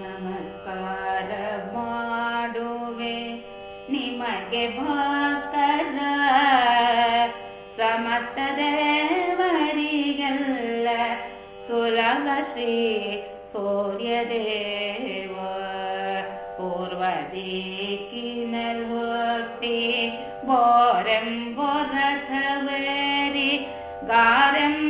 ನಮಸ್ಕಾರ ಮಾಡುವೆ ನಿಮಗೆ ಭಾಕರ ಸಮಸ್ತ ದೇವರಿಗೆಲ್ಲ ಸುಲಭ ಶ್ರೀ ಸೂರ್ಯದೇವ ಪೂರ್ವ ದಿಕ್ಕಿನಲ್ಲಿ ಹುಟ್ಟಿ ಬೋರೆಂಬೊರಥವೇರಿ ಗಾರೆಂಬ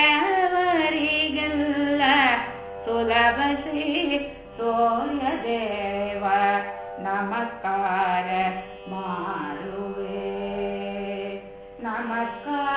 ಸೂರ್ಯದೇವ ನಮಸ್ಕಾರ ಮಾಡುವೆ ನಮಸ್ಕಾರ